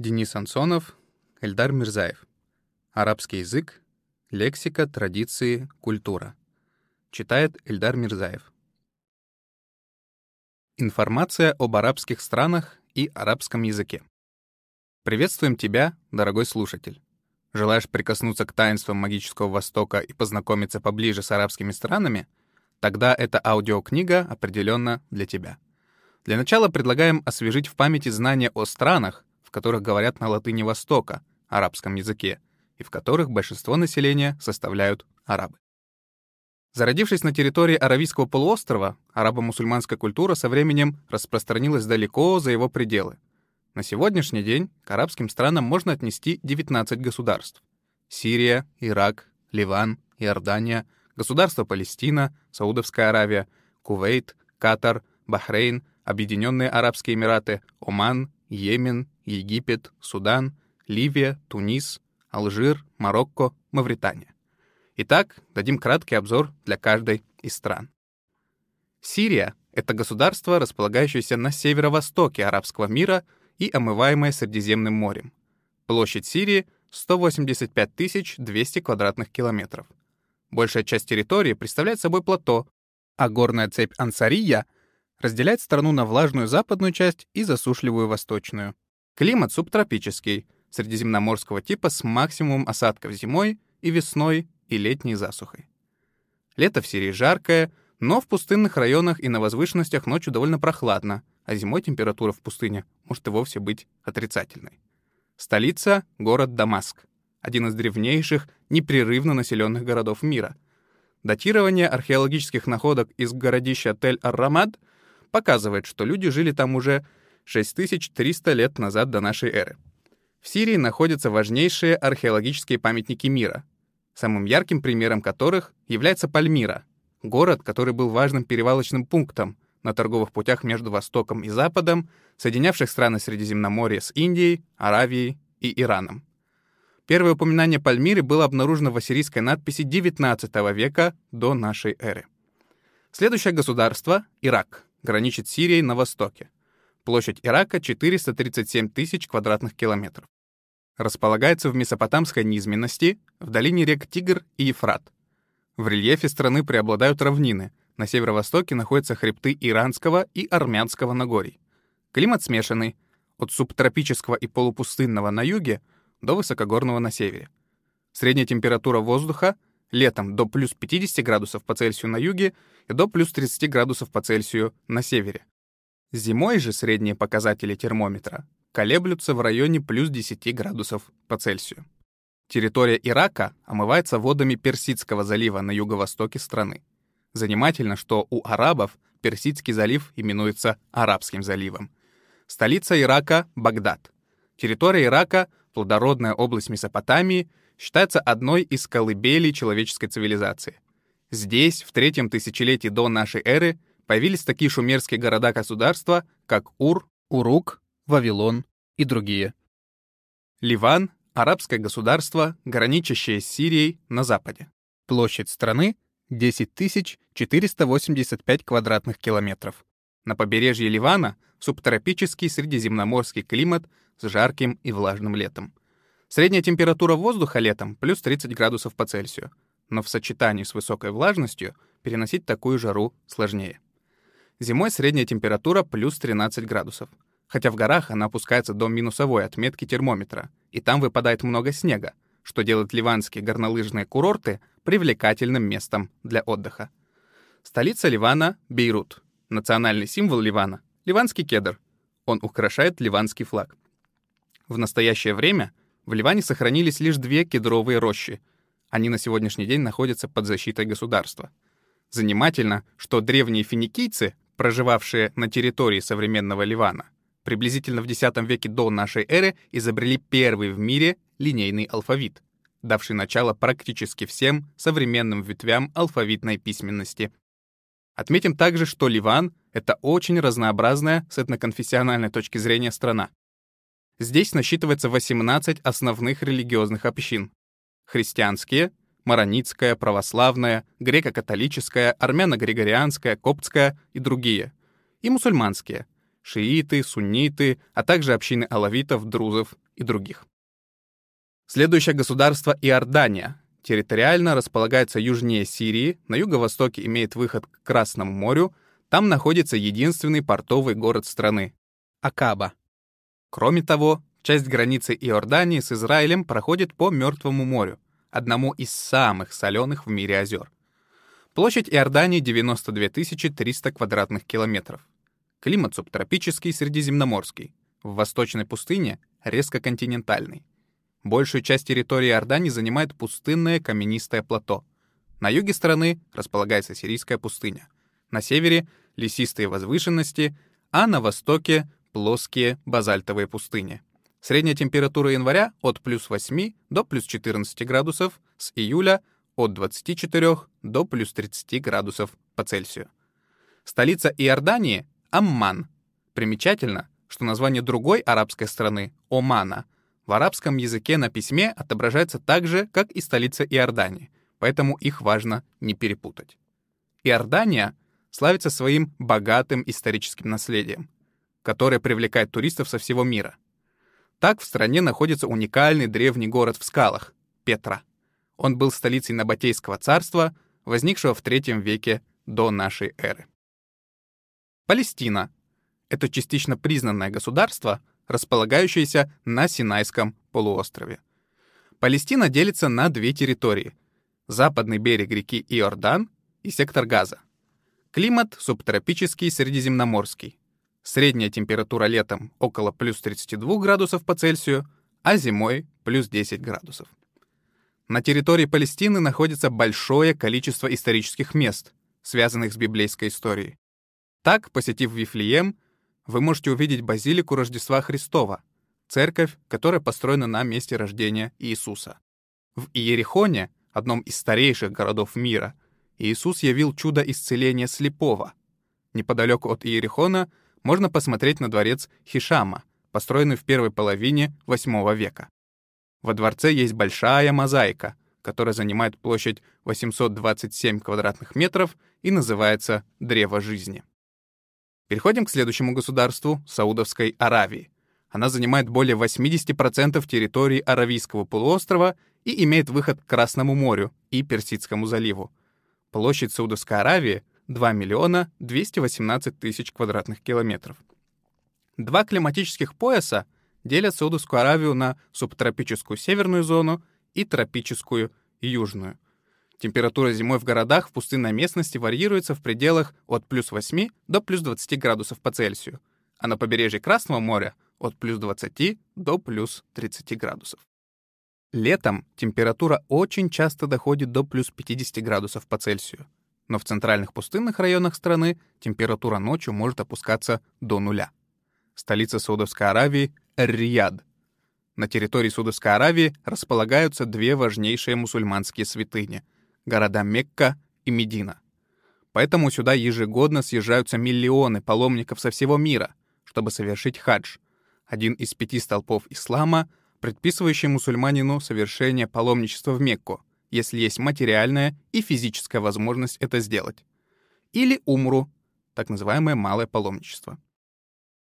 Денис Ансонов, Эльдар Мирзаев. Арабский язык, лексика, традиции, культура. Читает Эльдар Мирзаев. Информация об арабских странах и арабском языке. Приветствуем тебя, дорогой слушатель. Желаешь прикоснуться к таинствам магического Востока и познакомиться поближе с арабскими странами? Тогда эта аудиокнига определенно для тебя. Для начала предлагаем освежить в памяти знания о странах, в которых говорят на латыни Востока, арабском языке, и в которых большинство населения составляют арабы. Зародившись на территории Аравийского полуострова, арабо-мусульманская культура со временем распространилась далеко за его пределы. На сегодняшний день к арабским странам можно отнести 19 государств. Сирия, Ирак, Ливан, Иордания, государство Палестина, Саудовская Аравия, Кувейт, Катар, Бахрейн, Объединенные Арабские Эмираты, Оман, Йемен, Египет, Судан, Ливия, Тунис, Алжир, Марокко, Мавритания. Итак, дадим краткий обзор для каждой из стран. Сирия — это государство, располагающееся на северо-востоке арабского мира и омываемое Средиземным морем. Площадь Сирии — 185 200 квадратных километров. Большая часть территории представляет собой плато, а горная цепь Ансария разделяет страну на влажную западную часть и засушливую восточную. Климат субтропический, средиземноморского типа с максимумом осадков зимой и весной и летней засухой. Лето в Сирии жаркое, но в пустынных районах и на возвышенностях ночью довольно прохладно, а зимой температура в пустыне может и вовсе быть отрицательной. Столица — город Дамаск, один из древнейших, непрерывно населенных городов мира. Датирование археологических находок из городища Тель-Ар-Рамад показывает, что люди жили там уже 6300 лет назад до нашей эры. В Сирии находятся важнейшие археологические памятники мира, самым ярким примером которых является Пальмира, город, который был важным перевалочным пунктом на торговых путях между Востоком и Западом, соединявших страны Средиземноморья с Индией, Аравией и Ираном. Первое упоминание Пальмиры было обнаружено в ассирийской надписи XIX века до нашей эры. Следующее государство — Ирак, граничит с Сирией на востоке. Площадь Ирака — 437 тысяч квадратных километров. Располагается в месопотамской низменности, в долине рек Тигр и Ефрат. В рельефе страны преобладают равнины, на северо-востоке находятся хребты Иранского и Армянского Нагорий. Климат смешанный, от субтропического и полупустынного на юге до высокогорного на севере. Средняя температура воздуха летом до плюс 50 градусов по Цельсию на юге и до плюс 30 градусов по Цельсию на севере. Зимой же средние показатели термометра колеблются в районе плюс 10 градусов по Цельсию. Территория Ирака омывается водами Персидского залива на юго-востоке страны. Занимательно, что у арабов Персидский залив именуется Арабским заливом. Столица Ирака — Багдад. Территория Ирака, плодородная область Месопотамии, считается одной из колыбелей человеческой цивилизации. Здесь, в третьем тысячелетии до нашей эры, появились такие шумерские города-государства, как Ур, Урук, Вавилон и другие. Ливан — арабское государство, граничащее с Сирией на западе. Площадь страны — 10 485 квадратных километров. На побережье Ливана субтропический средиземноморский климат с жарким и влажным летом. Средняя температура воздуха летом — плюс 30 градусов по Цельсию, но в сочетании с высокой влажностью переносить такую жару сложнее. Зимой средняя температура плюс 13 градусов. Хотя в горах она опускается до минусовой отметки термометра, и там выпадает много снега, что делает ливанские горнолыжные курорты привлекательным местом для отдыха. Столица Ливана — Бейрут. Национальный символ Ливана — ливанский кедр. Он украшает ливанский флаг. В настоящее время в Ливане сохранились лишь две кедровые рощи. Они на сегодняшний день находятся под защитой государства. Занимательно, что древние финикийцы проживавшие на территории современного Ливана, приблизительно в X веке до нашей эры изобрели первый в мире линейный алфавит, давший начало практически всем современным ветвям алфавитной письменности. Отметим также, что Ливан — это очень разнообразная с этноконфессиональной точки зрения страна. Здесь насчитывается 18 основных религиозных общин. Христианские, маронитская, православная, греко-католическая, армяно-григорианская, коптская и другие, и мусульманские, шииты, сунниты, а также общины алавитов, друзов и других. Следующее государство — Иордания. Территориально располагается южнее Сирии, на юго-востоке имеет выход к Красному морю, там находится единственный портовый город страны — Акаба. Кроме того, часть границы Иордании с Израилем проходит по Мертвому морю, одному из самых соленых в мире озер. Площадь Иордании 92 300 квадратных километров. Климат субтропический, средиземноморский. В восточной пустыне — резко континентальный. Большую часть территории Иордании занимает пустынное каменистое плато. На юге страны располагается сирийская пустыня. На севере — лесистые возвышенности, а на востоке — плоские базальтовые пустыни. Средняя температура января от плюс 8 до плюс 14 градусов, с июля от 24 до плюс 30 градусов по Цельсию. Столица Иордании — Амман. Примечательно, что название другой арабской страны — Омана — в арабском языке на письме отображается так же, как и столица Иордании, поэтому их важно не перепутать. Иордания славится своим богатым историческим наследием, которое привлекает туристов со всего мира. Так в стране находится уникальный древний город в скалах — Петра. Он был столицей Набатейского царства, возникшего в III веке до нашей эры. Палестина — это частично признанное государство, располагающаяся на Синайском полуострове. Палестина делится на две территории — западный берег реки Иордан и сектор Газа. Климат субтропический средиземноморский. Средняя температура летом около плюс 32 градусов по Цельсию, а зимой плюс 10 градусов. На территории Палестины находится большое количество исторических мест, связанных с библейской историей. Так, посетив Вифлеем, вы можете увидеть базилику Рождества Христова, церковь, которая построена на месте рождения Иисуса. В Иерихоне, одном из старейших городов мира, Иисус явил чудо исцеления слепого. Неподалеку от Иерихона можно посмотреть на дворец Хишама, построенный в первой половине VIII века. Во дворце есть большая мозаика, которая занимает площадь 827 квадратных метров и называется «Древо жизни». Переходим к следующему государству — Саудовской Аравии. Она занимает более 80% территории Аравийского полуострова и имеет выход к Красному морю и Персидскому заливу. Площадь Саудовской Аравии — 2 миллиона 218 тысяч квадратных километров. Два климатических пояса делят Саудовскую Аравию на субтропическую северную зону и тропическую южную — Температура зимой в городах в пустынной местности варьируется в пределах от плюс 8 до плюс 20 градусов по Цельсию, а на побережье Красного моря от плюс 20 до плюс 30 градусов. Летом температура очень часто доходит до плюс 50 градусов по Цельсию, но в центральных пустынных районах страны температура ночью может опускаться до нуля. Столица Саудовской Аравии — Эр-Рияд. На территории Саудовской Аравии располагаются две важнейшие мусульманские святыни — города Мекка и Медина. Поэтому сюда ежегодно съезжаются миллионы паломников со всего мира, чтобы совершить хадж, один из пяти столпов ислама, предписывающий мусульманину совершение паломничества в Мекку, если есть материальная и физическая возможность это сделать. Или умру, так называемое малое паломничество.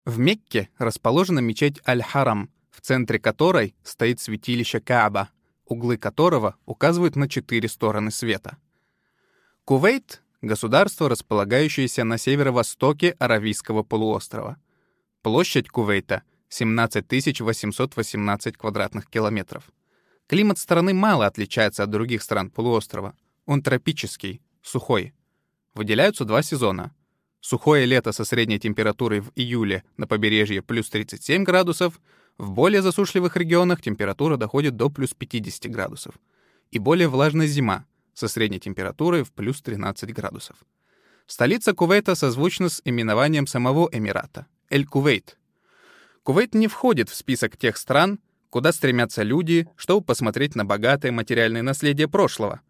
В Мекке расположена мечеть Аль-Харам, в центре которой стоит святилище Кааба, углы которого указывают на четыре стороны света. Кувейт — государство, располагающееся на северо-востоке Аравийского полуострова. Площадь Кувейта — 17 818 квадратных километров. Климат страны мало отличается от других стран полуострова. Он тропический, сухой. Выделяются два сезона. Сухое лето со средней температурой в июле на побережье плюс 37 градусов — в более засушливых регионах температура доходит до плюс 50 градусов. И более влажная зима со средней температурой в плюс 13 градусов. Столица Кувейта созвучна с именованием самого Эмирата — Эль-Кувейт. Кувейт не входит в список тех стран, куда стремятся люди, чтобы посмотреть на богатое материальное наследие прошлого.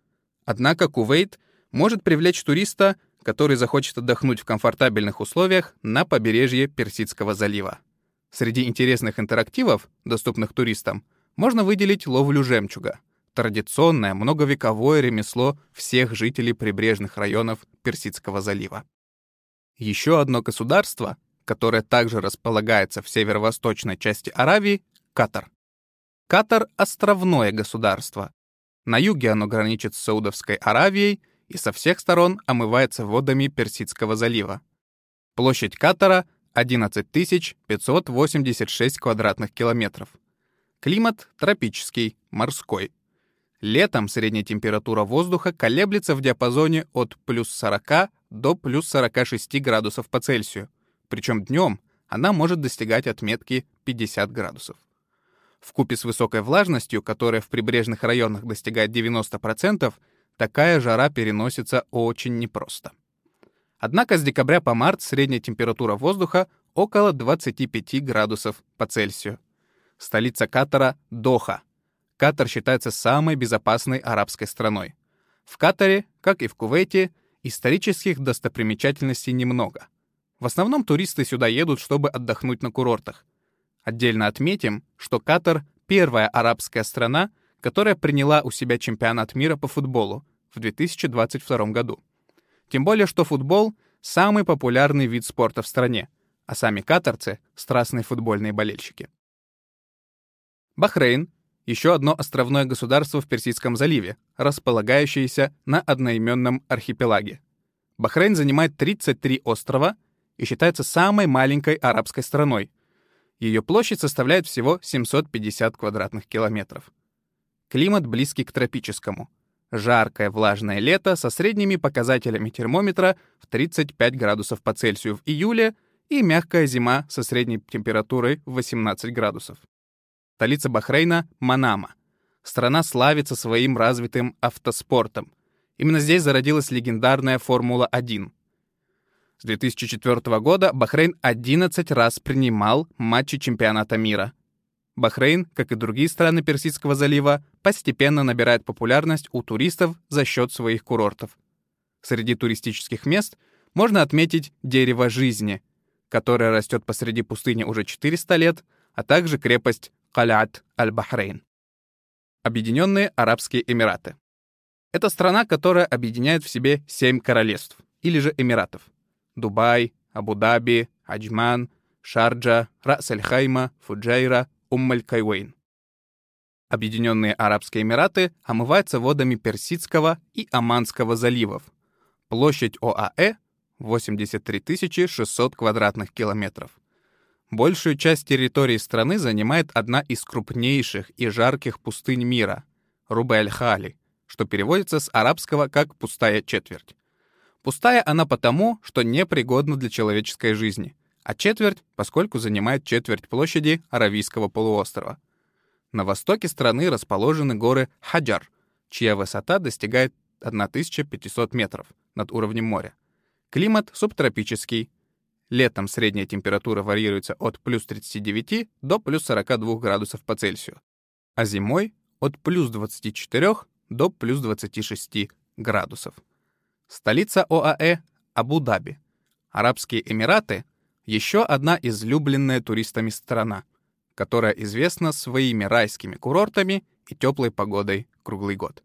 Однако Кувейт может привлечь туриста, который захочет отдохнуть в комфортабельных условиях на побережье Персидского залива. Среди интересных интерактивов, доступных туристам, можно выделить ловлю жемчуга — традиционное многовековое ремесло всех жителей прибрежных районов Персидского залива. Еще одно государство, которое также располагается в северо-восточной части Аравии, Катар. Катар — островное государство. На юге оно граничит с Саудовской Аравией и со всех сторон омывается водами Персидского залива. Площадь Катара — 11 586 квадратных километров. Климат тропический, морской. Летом средняя температура воздуха колеблется в диапазоне от плюс 40 до плюс 46 градусов по Цельсию, причем днем она может достигать отметки 50 градусов. В купе с высокой влажностью, которая в прибрежных районах достигает 90%, такая жара переносится очень непросто. Однако с декабря по март средняя температура воздуха около 25 градусов по Цельсию. Столица Катара — Доха. Катар считается самой безопасной арабской страной. В Катаре, как и в Кувейте, исторических достопримечательностей немного. В основном туристы сюда едут, чтобы отдохнуть на курортах. Отдельно отметим, что Катар — первая арабская страна, которая приняла у себя чемпионат мира по футболу в 2022 году. Тем более, что футбол — самый популярный вид спорта в стране, а сами катарцы — страстные футбольные болельщики. Бахрейн — еще одно островное государство в Персидском заливе, располагающееся на одноименном архипелаге. Бахрейн занимает 33 острова и считается самой маленькой арабской страной — ее площадь составляет всего 750 квадратных километров. Климат близкий к тропическому. Жаркое влажное лето со средними показателями термометра в 35 градусов по Цельсию в июле и мягкая зима со средней температурой в 18 градусов. Столица Бахрейна — Манама. Страна славится своим развитым автоспортом. Именно здесь зародилась легендарная Формула-1 — с 2004 года Бахрейн 11 раз принимал матчи чемпионата мира. Бахрейн, как и другие страны Персидского залива, постепенно набирает популярность у туристов за счет своих курортов. Среди туристических мест можно отметить дерево жизни, которое растет посреди пустыни уже 400 лет, а также крепость Калят аль-Бахрейн. Объединенные Арабские Эмираты. Это страна, которая объединяет в себе семь королевств, или же эмиратов. Дубай, Абу-Даби, Аджман, Шарджа, Рас-эль-Хайма, Фуджайра, Уммаль-Кайвейн. Объединенные Арабские Эмираты омываются водами Персидского и Оманского заливов. Площадь ОАЭ — 83 600 квадратных километров. Большую часть территории страны занимает одна из крупнейших и жарких пустынь мира — Рубель-Хали, что переводится с арабского как «пустая четверть». Пустая она потому, что непригодна для человеческой жизни, а четверть, поскольку занимает четверть площади Аравийского полуострова. На востоке страны расположены горы Хаджар, чья высота достигает 1500 метров над уровнем моря. Климат субтропический. Летом средняя температура варьируется от плюс 39 до плюс 42 градусов по Цельсию, а зимой — от плюс 24 до плюс 26 градусов. Столица ОАЭ — Абу-Даби. Арабские Эмираты — еще одна излюбленная туристами страна, которая известна своими райскими курортами и теплой погодой круглый год.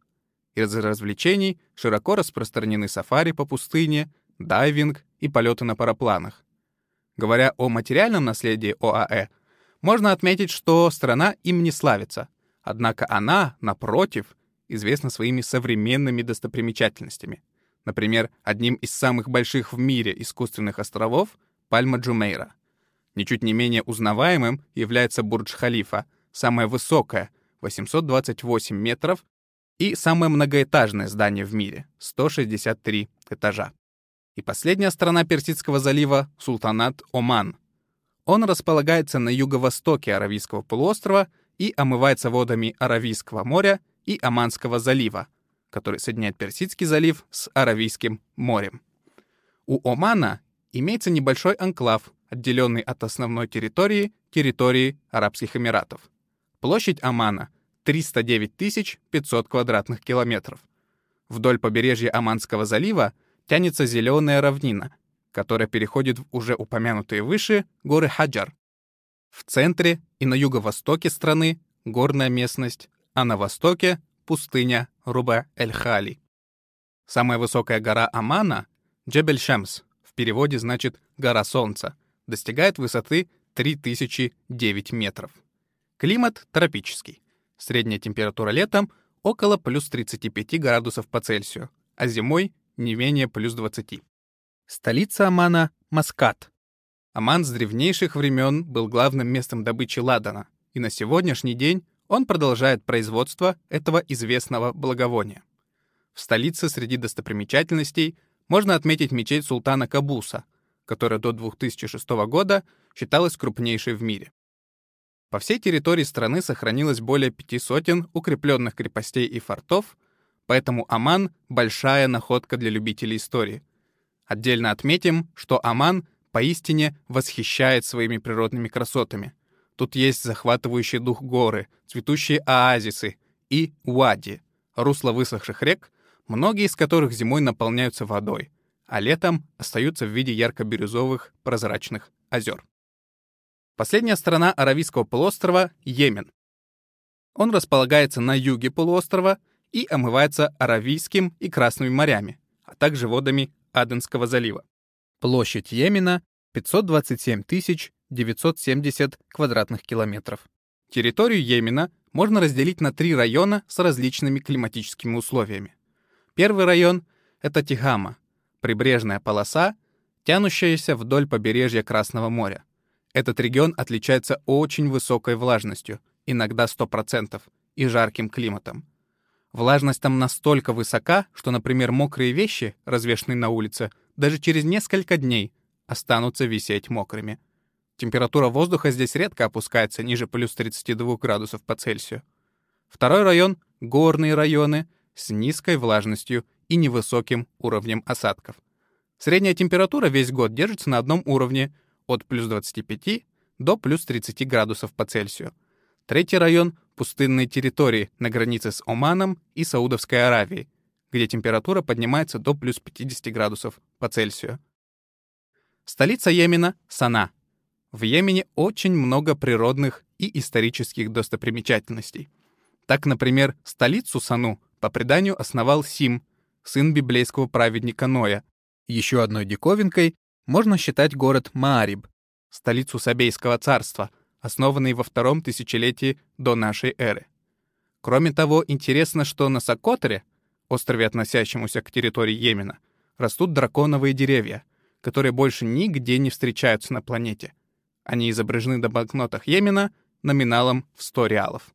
Из развлечений широко распространены сафари по пустыне, дайвинг и полеты на парапланах. Говоря о материальном наследии ОАЭ, можно отметить, что страна им не славится, однако она, напротив, известна своими современными достопримечательностями — Например, одним из самых больших в мире искусственных островов — Пальма Джумейра. Ничуть не менее узнаваемым является Бурдж-Халифа, самое высокое — 828 метров, и самое многоэтажное здание в мире — 163 этажа. И последняя страна Персидского залива — Султанат Оман. Он располагается на юго-востоке Аравийского полуострова и омывается водами Аравийского моря и Оманского залива — который соединяет Персидский залив с Аравийским морем. У Омана имеется небольшой анклав, отделенный от основной территории территории Арабских Эмиратов. Площадь Омана — 309 500 квадратных километров. Вдоль побережья Оманского залива тянется зеленая равнина, которая переходит в уже упомянутые выше горы Хаджар. В центре и на юго-востоке страны — горная местность, а на востоке пустыня Руба-эль-Хали. Самая высокая гора Амана — Джебель-Шамс, в переводе значит «гора солнца», достигает высоты 3009 метров. Климат тропический. Средняя температура летом около плюс 35 градусов по Цельсию, а зимой не менее плюс 20. Столица Омана — Маскат. Оман с древнейших времен был главным местом добычи ладана, и на сегодняшний день он продолжает производство этого известного благовония. В столице среди достопримечательностей можно отметить мечеть султана Кабуса, которая до 2006 года считалась крупнейшей в мире. По всей территории страны сохранилось более пяти сотен укрепленных крепостей и фортов, поэтому Оман — большая находка для любителей истории. Отдельно отметим, что Оман поистине восхищает своими природными красотами. Тут есть захватывающий дух горы, цветущие оазисы и уади, русла высохших рек, многие из которых зимой наполняются водой, а летом остаются в виде ярко-бирюзовых прозрачных озер. Последняя страна Аравийского полуострова — Йемен. Он располагается на юге полуострова и омывается Аравийским и Красными морями, а также водами Аденского залива. Площадь Йемена — 527 970 квадратных километров. Территорию Йемена можно разделить на три района с различными климатическими условиями. Первый район — это Тихама, прибрежная полоса, тянущаяся вдоль побережья Красного моря. Этот регион отличается очень высокой влажностью, иногда 100%, и жарким климатом. Влажность там настолько высока, что, например, мокрые вещи, развешенные на улице, даже через несколько дней останутся висеть мокрыми. Температура воздуха здесь редко опускается ниже плюс 32 градусов по Цельсию. Второй район — горные районы с низкой влажностью и невысоким уровнем осадков. Средняя температура весь год держится на одном уровне — от плюс 25 до плюс 30 градусов по Цельсию. Третий район — пустынные территории на границе с Оманом и Саудовской Аравией, где температура поднимается до плюс 50 градусов по Цельсию. Столица Йемена — Сана. В Йемене очень много природных и исторических достопримечательностей. Так, например, столицу Сану по преданию основал Сим, сын библейского праведника Ноя. Еще одной диковинкой можно считать город Маариб, столицу Сабейского царства, основанный во втором тысячелетии до нашей эры. Кроме того, интересно, что на Сокотере, острове, относящемуся к территории Йемена, растут драконовые деревья, которые больше нигде не встречаются на планете. Они изображены на банкнотах Йемена номиналом в 100 реалов.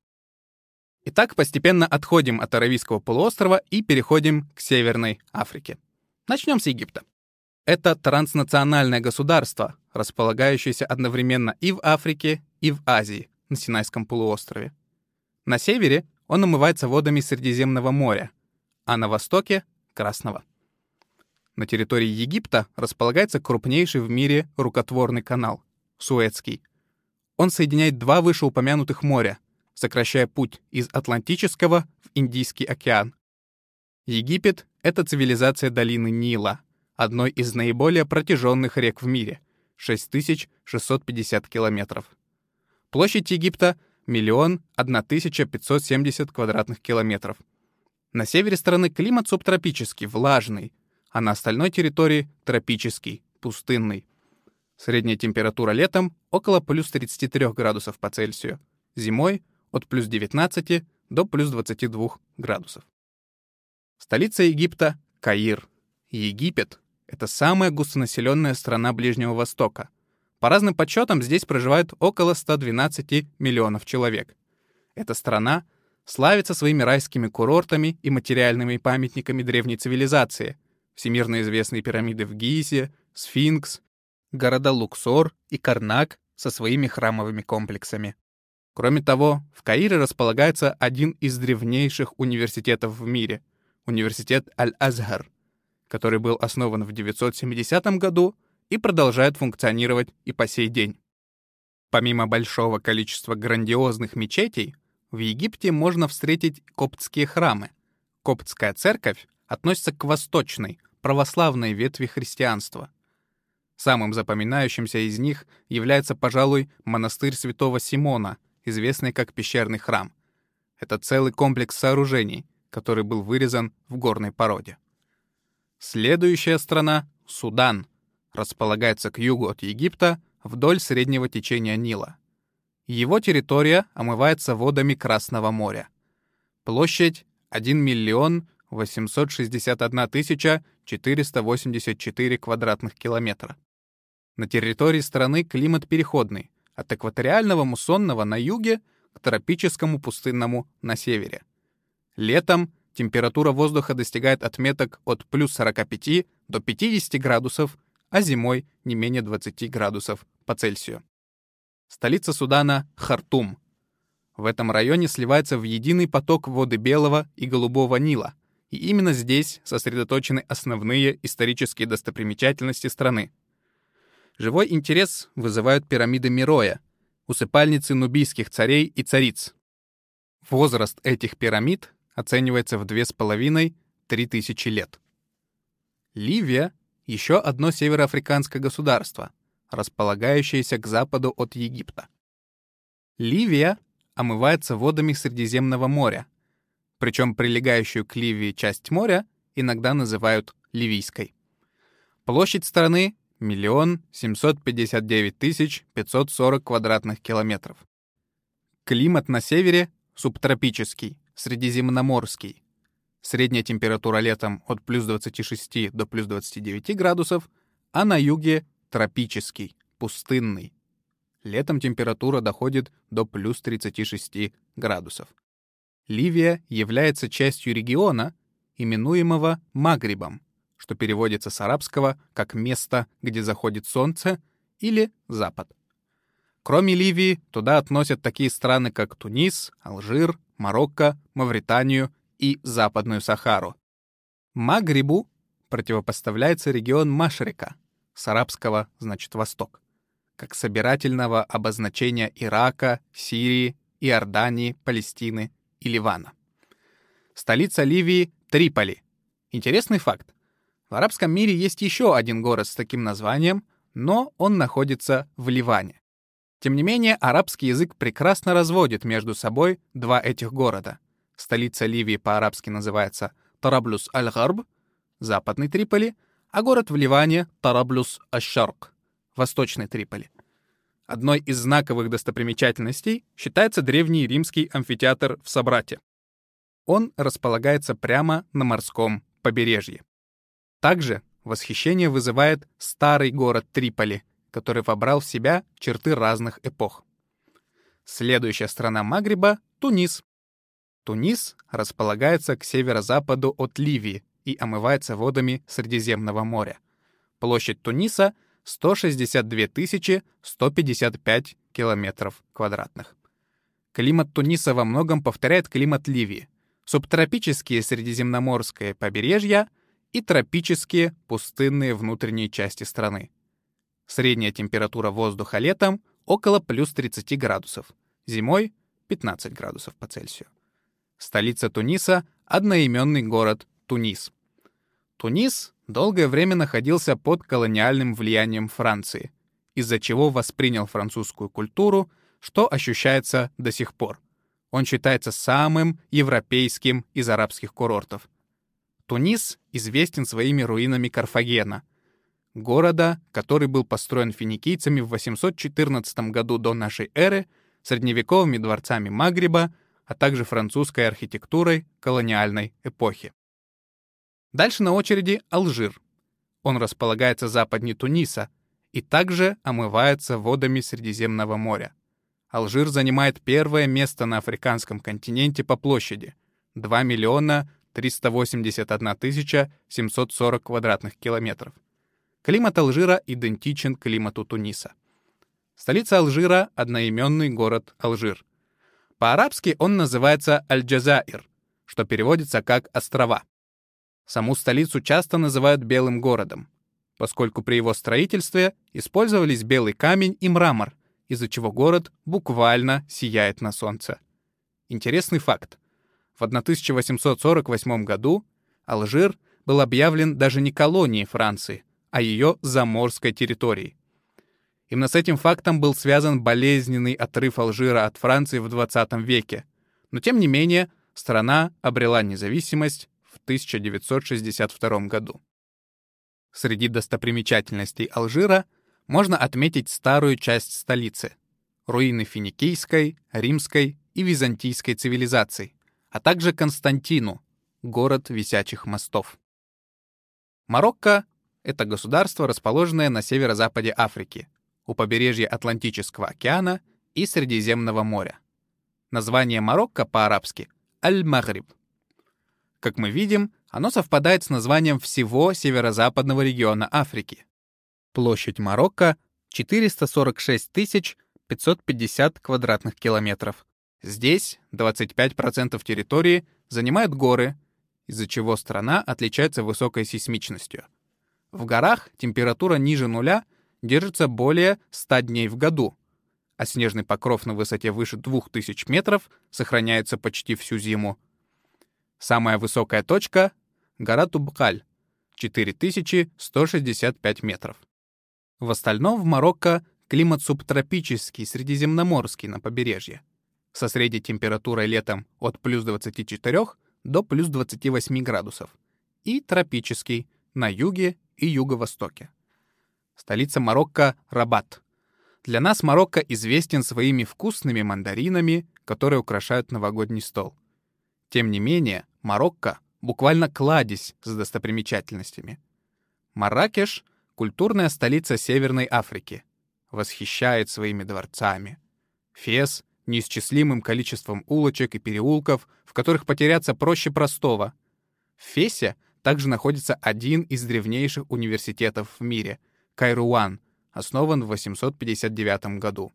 Итак, постепенно отходим от Аравийского полуострова и переходим к Северной Африке. Начнем с Египта. Это транснациональное государство, располагающееся одновременно и в Африке, и в Азии, на Синайском полуострове. На севере он омывается водами Средиземного моря, а на востоке — Красного. На территории Египта располагается крупнейший в мире рукотворный канал — Суэцкий. Он соединяет два вышеупомянутых моря, сокращая путь из Атлантического в Индийский океан. Египет — это цивилизация долины Нила — одной из наиболее протяженных рек в мире — 6650 километров. Площадь Египта — миллион 1570 квадратных километров. На севере страны климат субтропический, влажный, а на остальной территории — тропический, пустынный. Средняя температура летом — около плюс 33 градусов по Цельсию, зимой — от плюс 19 до плюс 22 градусов. Столица Египта — Каир. Египет это самая густонаселенная страна Ближнего Востока. По разным подсчетам здесь проживают около 112 миллионов человек. Эта страна славится своими райскими курортами и материальными памятниками древней цивилизации, всемирно известные пирамиды в Гизе, Сфинкс, города Луксор и Карнак со своими храмовыми комплексами. Кроме того, в Каире располагается один из древнейших университетов в мире — университет Аль-Азхар который был основан в 970 году и продолжает функционировать и по сей день. Помимо большого количества грандиозных мечетей, в Египте можно встретить коптские храмы. Коптская церковь относится к восточной, православной ветви христианства. Самым запоминающимся из них является, пожалуй, монастырь святого Симона, известный как пещерный храм. Это целый комплекс сооружений, который был вырезан в горной породе. Следующая страна — Судан. Располагается к югу от Египта, вдоль среднего течения Нила. Его территория омывается водами Красного моря. Площадь 1 миллион 861 тысяча 484 квадратных километра. На территории страны климат переходный, от экваториального муссонного на юге к тропическому пустынному на севере. Летом температура воздуха достигает отметок от плюс 45 до 50 градусов, а зимой не менее 20 градусов по Цельсию. Столица Судана — Хартум. В этом районе сливается в единый поток воды Белого и Голубого Нила, и именно здесь сосредоточены основные исторические достопримечательности страны. Живой интерес вызывают пирамиды Мироя, усыпальницы нубийских царей и цариц. Возраст этих пирамид оценивается в 2,5-3 тысячи лет. Ливия — еще одно североафриканское государство, располагающееся к западу от Египта. Ливия омывается водами Средиземного моря, причем прилегающую к Ливии часть моря иногда называют Ливийской. Площадь страны — 1 759 540 квадратных километров. Климат на севере — субтропический, средиземноморский. Средняя температура летом от плюс 26 до плюс 29 градусов, а на юге — тропический, пустынный. Летом температура доходит до плюс 36 градусов. Ливия является частью региона, именуемого Магрибом, что переводится с арабского как «место, где заходит солнце» или «запад». Кроме Ливии, туда относят такие страны, как Тунис, Алжир, Марокко, Мавританию и Западную Сахару. Магрибу противопоставляется регион Машрика, с арабского значит «восток», как собирательного обозначения Ирака, Сирии, Иордании, Палестины и Ливана. Столица Ливии — Триполи. Интересный факт. В арабском мире есть еще один город с таким названием, но он находится в Ливане. Тем не менее, арабский язык прекрасно разводит между собой два этих города. Столица Ливии по-арабски называется Тараблюс-аль-Гарб, западный Триполи, а город в Ливане — Тараблюс-аш-Шарк, восточный Триполи. Одной из знаковых достопримечательностей считается древний римский амфитеатр в Собрате. Он располагается прямо на морском побережье. Также восхищение вызывает старый город Триполи — который вобрал в себя черты разных эпох. Следующая страна Магриба — Тунис. Тунис располагается к северо-западу от Ливии и омывается водами Средиземного моря. Площадь Туниса — 162 155 километров квадратных. Климат Туниса во многом повторяет климат Ливии. Субтропические средиземноморское побережья и тропические пустынные внутренние части страны. Средняя температура воздуха летом около плюс 30 градусов, зимой — 15 градусов по Цельсию. Столица Туниса — одноименный город Тунис. Тунис долгое время находился под колониальным влиянием Франции, из-за чего воспринял французскую культуру, что ощущается до сих пор. Он считается самым европейским из арабских курортов. Тунис известен своими руинами Карфагена — города, который был построен финикийцами в 814 году до нашей эры, средневековыми дворцами Магриба, а также французской архитектурой колониальной эпохи. Дальше на очереди Алжир. Он располагается западнее Туниса и также омывается водами Средиземного моря. Алжир занимает первое место на африканском континенте по площади — 2 миллиона 381 тысяча 740 квадратных километров. Климат Алжира идентичен климату Туниса. Столица Алжира — одноименный город Алжир. По-арабски он называется Аль-Джазаир, что переводится как «острова». Саму столицу часто называют «белым городом», поскольку при его строительстве использовались белый камень и мрамор, из-за чего город буквально сияет на солнце. Интересный факт. В 1848 году Алжир был объявлен даже не колонией Франции — о ее заморской территории. Именно с этим фактом был связан болезненный отрыв Алжира от Франции в 20 веке. Но тем не менее, страна обрела независимость в 1962 году. Среди достопримечательностей Алжира можно отметить старую часть столицы — руины финикийской, римской и византийской цивилизаций, а также Константину, город висячих мостов. Марокко — это государство, расположенное на северо-западе Африки, у побережья Атлантического океана и Средиземного моря. Название Марокко по-арабски — Аль-Магриб. Как мы видим, оно совпадает с названием всего северо-западного региона Африки. Площадь Марокко — 446 550 квадратных километров. Здесь 25% территории занимают горы, из-за чего страна отличается высокой сейсмичностью. В горах температура ниже нуля держится более 100 дней в году, а снежный покров на высоте выше 2000 метров сохраняется почти всю зиму. Самая высокая точка — гора Тубкаль, 4165 метров. В остальном в Марокко климат субтропический, средиземноморский на побережье, со средней температурой летом от плюс 24 до плюс 28 градусов, и тропический на юге и юго-востоке. Столица Марокко — Рабат. Для нас Марокко известен своими вкусными мандаринами, которые украшают новогодний стол. Тем не менее, Марокко — буквально кладезь с достопримечательностями. Марракеш — культурная столица Северной Африки. Восхищает своими дворцами. Фес — неисчислимым количеством улочек и переулков, в которых потеряться проще простого. В Фесе также находится один из древнейших университетов в мире — Кайруан, основан в 859 году.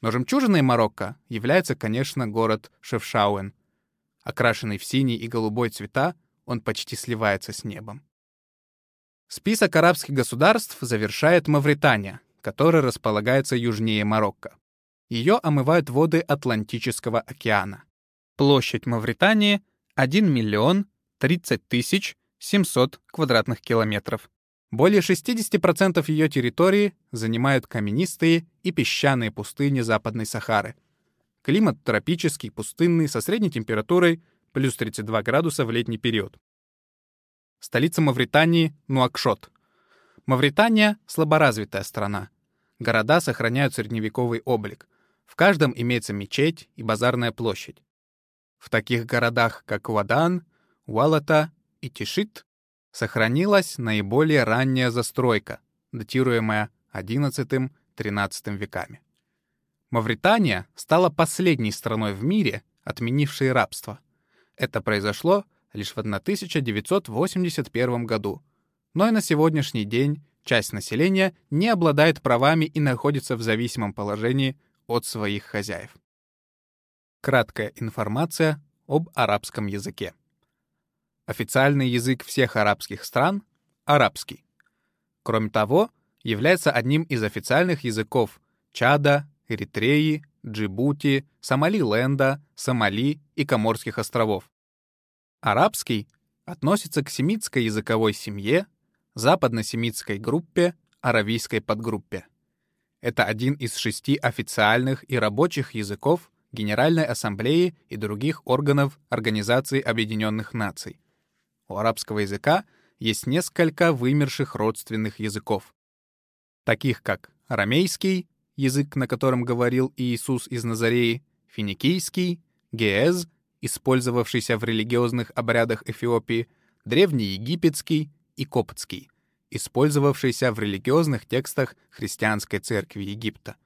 Но жемчужиной Марокко является, конечно, город Шефшауэн. Окрашенный в синий и голубой цвета, он почти сливается с небом. Список арабских государств завершает Мавритания, которая располагается южнее Марокко. Ее омывают воды Атлантического океана. Площадь Мавритании — 1 миллион 30 тысяч 700 квадратных километров. Более 60% ее территории занимают каменистые и песчаные пустыни Западной Сахары. Климат тропический, пустынный, со средней температурой плюс 32 градуса в летний период. Столица Мавритании — Нуакшот. Мавритания — слаборазвитая страна. Города сохраняют средневековый облик. В каждом имеется мечеть и базарная площадь. В таких городах, как Уадан, Уалата и Тишит, сохранилась наиболее ранняя застройка, датируемая XI-XIII веками. Мавритания стала последней страной в мире, отменившей рабство. Это произошло лишь в 1981 году, но и на сегодняшний день часть населения не обладает правами и находится в зависимом положении от своих хозяев. Краткая информация об арабском языке. Официальный язык всех арабских стран — арабский. Кроме того, является одним из официальных языков Чада, Эритреи, Джибути, Сомали-Ленда, Сомали и Коморских островов. Арабский относится к семитской языковой семье, западно-семитской группе, аравийской подгруппе. Это один из шести официальных и рабочих языков Генеральной Ассамблеи и других органов Организации Объединенных Наций. У арабского языка есть несколько вымерших родственных языков, таких как арамейский, язык, на котором говорил Иисус из Назареи, финикийский, геэз, использовавшийся в религиозных обрядах Эфиопии, древнеегипетский и коптский, использовавшийся в религиозных текстах христианской церкви Египта,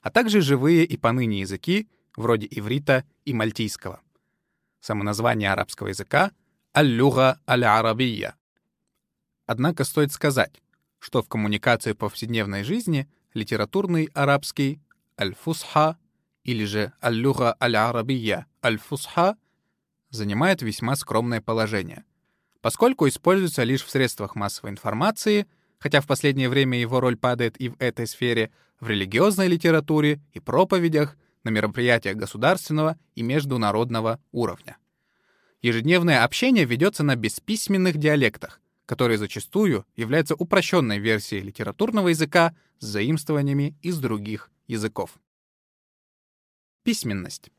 а также живые и поныне языки, вроде иврита и мальтийского. Само название арабского языка — аль-люга аль-арабия. Однако стоит сказать, что в коммуникации повседневной жизни литературный арабский аль-фусха или же аль-люга аль-арабия аль-фусха занимает весьма скромное положение, поскольку используется лишь в средствах массовой информации, хотя в последнее время его роль падает и в этой сфере, в религиозной литературе и проповедях, на мероприятиях государственного и международного уровня. Ежедневное общение ведется на бесписьменных диалектах, которые зачастую являются упрощенной версией литературного языка с заимствованиями из других языков. Письменность.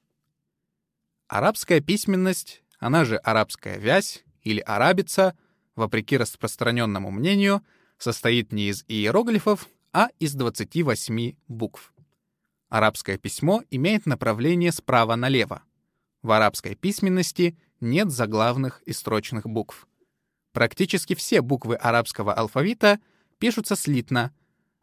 Арабская письменность, она же арабская вязь или арабица, вопреки распространенному мнению, состоит не из иероглифов, а из 28 букв. Арабское письмо имеет направление справа налево. В арабской письменности нет заглавных и строчных букв. Практически все буквы арабского алфавита пишутся слитно,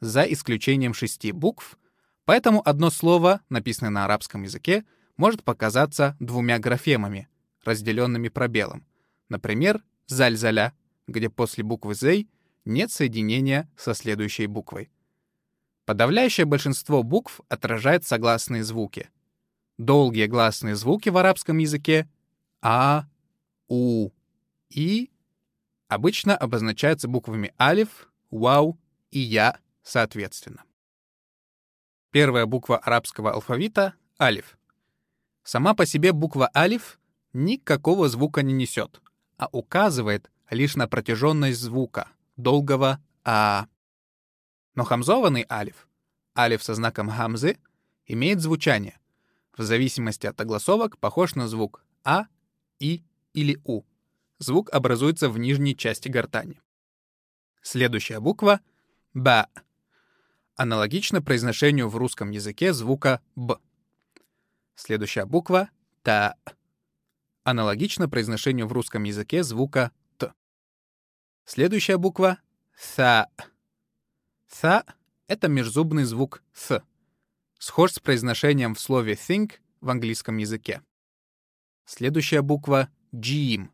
за исключением шести букв, поэтому одно слово, написанное на арабском языке, может показаться двумя графемами, разделенными пробелом. Например, зальзаля, где после буквы «зей» нет соединения со следующей буквой. Подавляющее большинство букв отражает согласные звуки. Долгие гласные звуки в арабском языке «а», «у», «и» обычно обозначаются буквами «алиф», «вау» и «я» соответственно. Первая буква арабского алфавита — «алиф». Сама по себе буква «алиф» никакого звука не несет, а указывает лишь на протяженность звука, долгого «а». Но хамзованный алиф, алиф со знаком хамзы, имеет звучание. В зависимости от огласовок похож на звук «а», «и» или «у». Звук образуется в нижней части гортани. Следующая буква — «ба». Аналогично произношению в русском языке звука «б». Следующая буква — «та». Аналогично произношению в русском языке звука «т». Следующая буква — «са». «Са» — это межзубный звук «с», схож с произношением в слове think в английском языке. Следующая буква — «джим».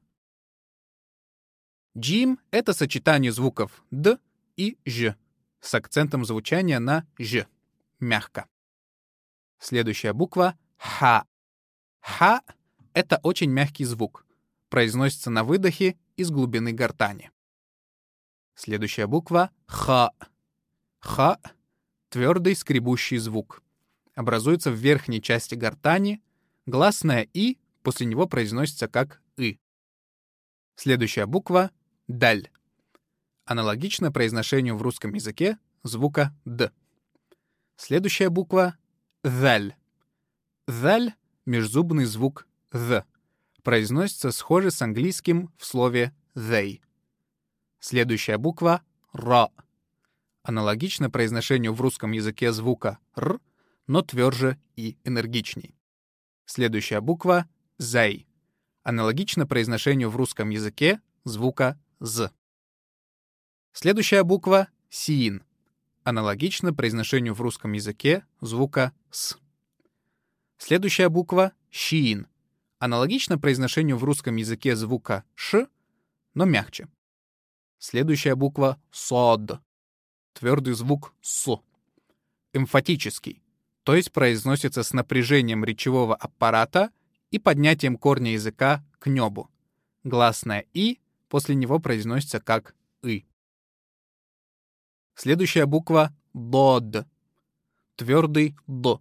«Джим» — это сочетание звуков «д» и «ж» с акцентом звучания на «ж» — мягко. Следующая буква — «ха». «Ха» — это очень мягкий звук, произносится на выдохе из глубины гортани. Следующая буква — «ха». «Ха» — твердый скребущий звук. Образуется в верхней части гортани, гласное «и» после него произносится как «и». Следующая буква — «даль». Аналогично произношению в русском языке звука «д». Следующая буква — «заль». «Заль» — межзубный звук «th». Произносится схоже с английским в слове «they». Следующая буква — «ра». Аналогично произношению в русском языке звука «р», но тверже и энергичней. Следующая буква — «зай». Аналогично произношению в русском языке звука «з». Следующая буква — «сиин». Аналогично произношению в русском языке звука «с». Следующая буква — «щиин». Аналогично произношению в русском языке звука «ш», но мягче. Следующая буква — «сод» твердый звук «с». Эмфатический, то есть произносится с напряжением речевого аппарата и поднятием корня языка к небу. Гласное «и» после него произносится как «и». Следующая буква — «дод», твердый «д»,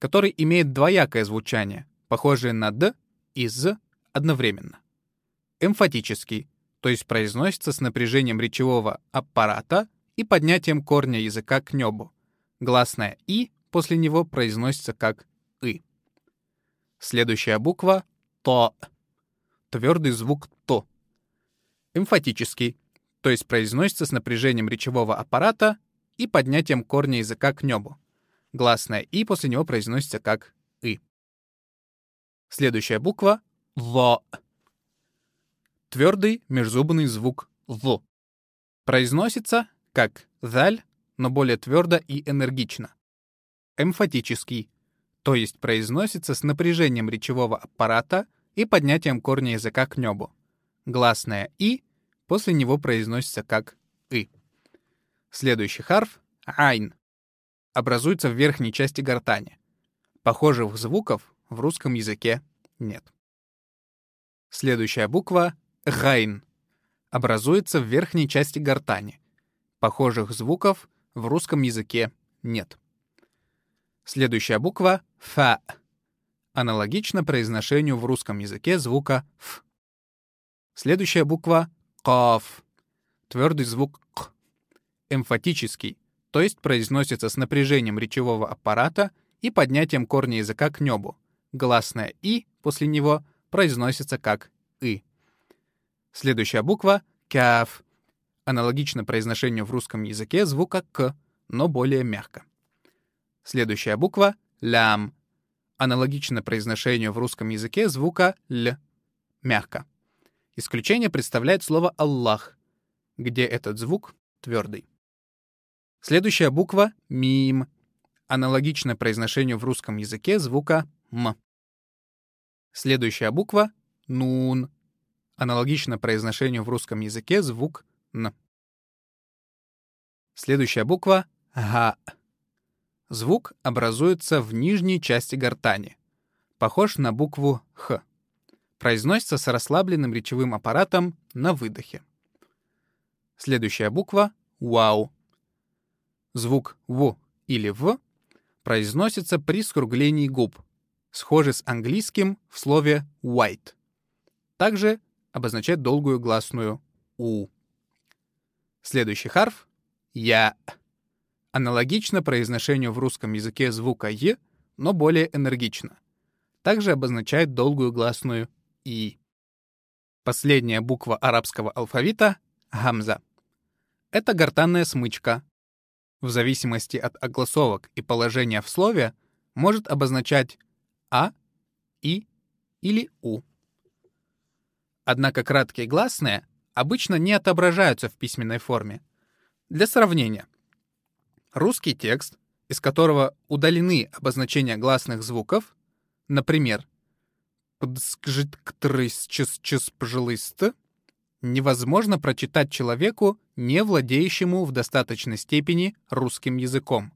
который имеет двоякое звучание, похожее на «д» и «з» одновременно. Эмфатический, то есть произносится с напряжением речевого аппарата и поднятием корня языка к небу. Гласное «и» после него произносится как «и». Следующая буква — «то». Твердый звук «то». Эмфатический, то есть произносится с напряжением речевого аппарата и поднятием корня языка к небу. Гласное «и» после него произносится как. Следующая буква — «во». Твердый межзубный звук «в». Произносится как «заль», но более твердо и энергично. Эмфатический, то есть произносится с напряжением речевого аппарата и поднятием корня языка к небу. Гласное «и» после него произносится как «и». Следующий харф — «айн» образуется в верхней части гортани. Похожих звуков в русском языке нет. Следующая буква — «гайн» образуется в верхней части гортани. Похожих звуков в русском языке нет. Следующая буква — «фа». Аналогично произношению в русском языке звука «ф». Следующая буква — «каф». Твердый звук «к». Эмфатический, то есть произносится с напряжением речевого аппарата и поднятием корня языка к небу. Гласное «и» после него произносится как «и». Следующая буква — «кяф» аналогично произношению в русском языке звука «к», но более мягко. Следующая буква — лям. Аналогично произношению в русском языке звука «л» — мягко. Исключение представляет слово «Аллах», где этот звук твердый. Следующая буква — мим. Аналогично произношению в русском языке звука «м». Следующая буква — нун. Аналогично произношению в русском языке звук «н». Следующая буква — га. Звук образуется в нижней части гортани. Похож на букву «х». Произносится с расслабленным речевым аппаратом на выдохе. Следующая буква — «вау». Звук «в» или «в» произносится при скруглении губ, схожий с английским в слове white. Также обозначает долгую гласную «у». Следующий харф — «я». Аналогично произношению в русском языке звука «е», но более энергично. Также обозначает долгую гласную «и». Последняя буква арабского алфавита — гамза. Это гортанная смычка. В зависимости от огласовок и положения в слове может обозначать «а», «и» или «у». Однако краткие гласные обычно не отображаются в письменной форме. Для сравнения, Русский текст, из которого удалены обозначения гласных звуков, например, невозможно прочитать человеку, не владеющему в достаточной степени русским языком.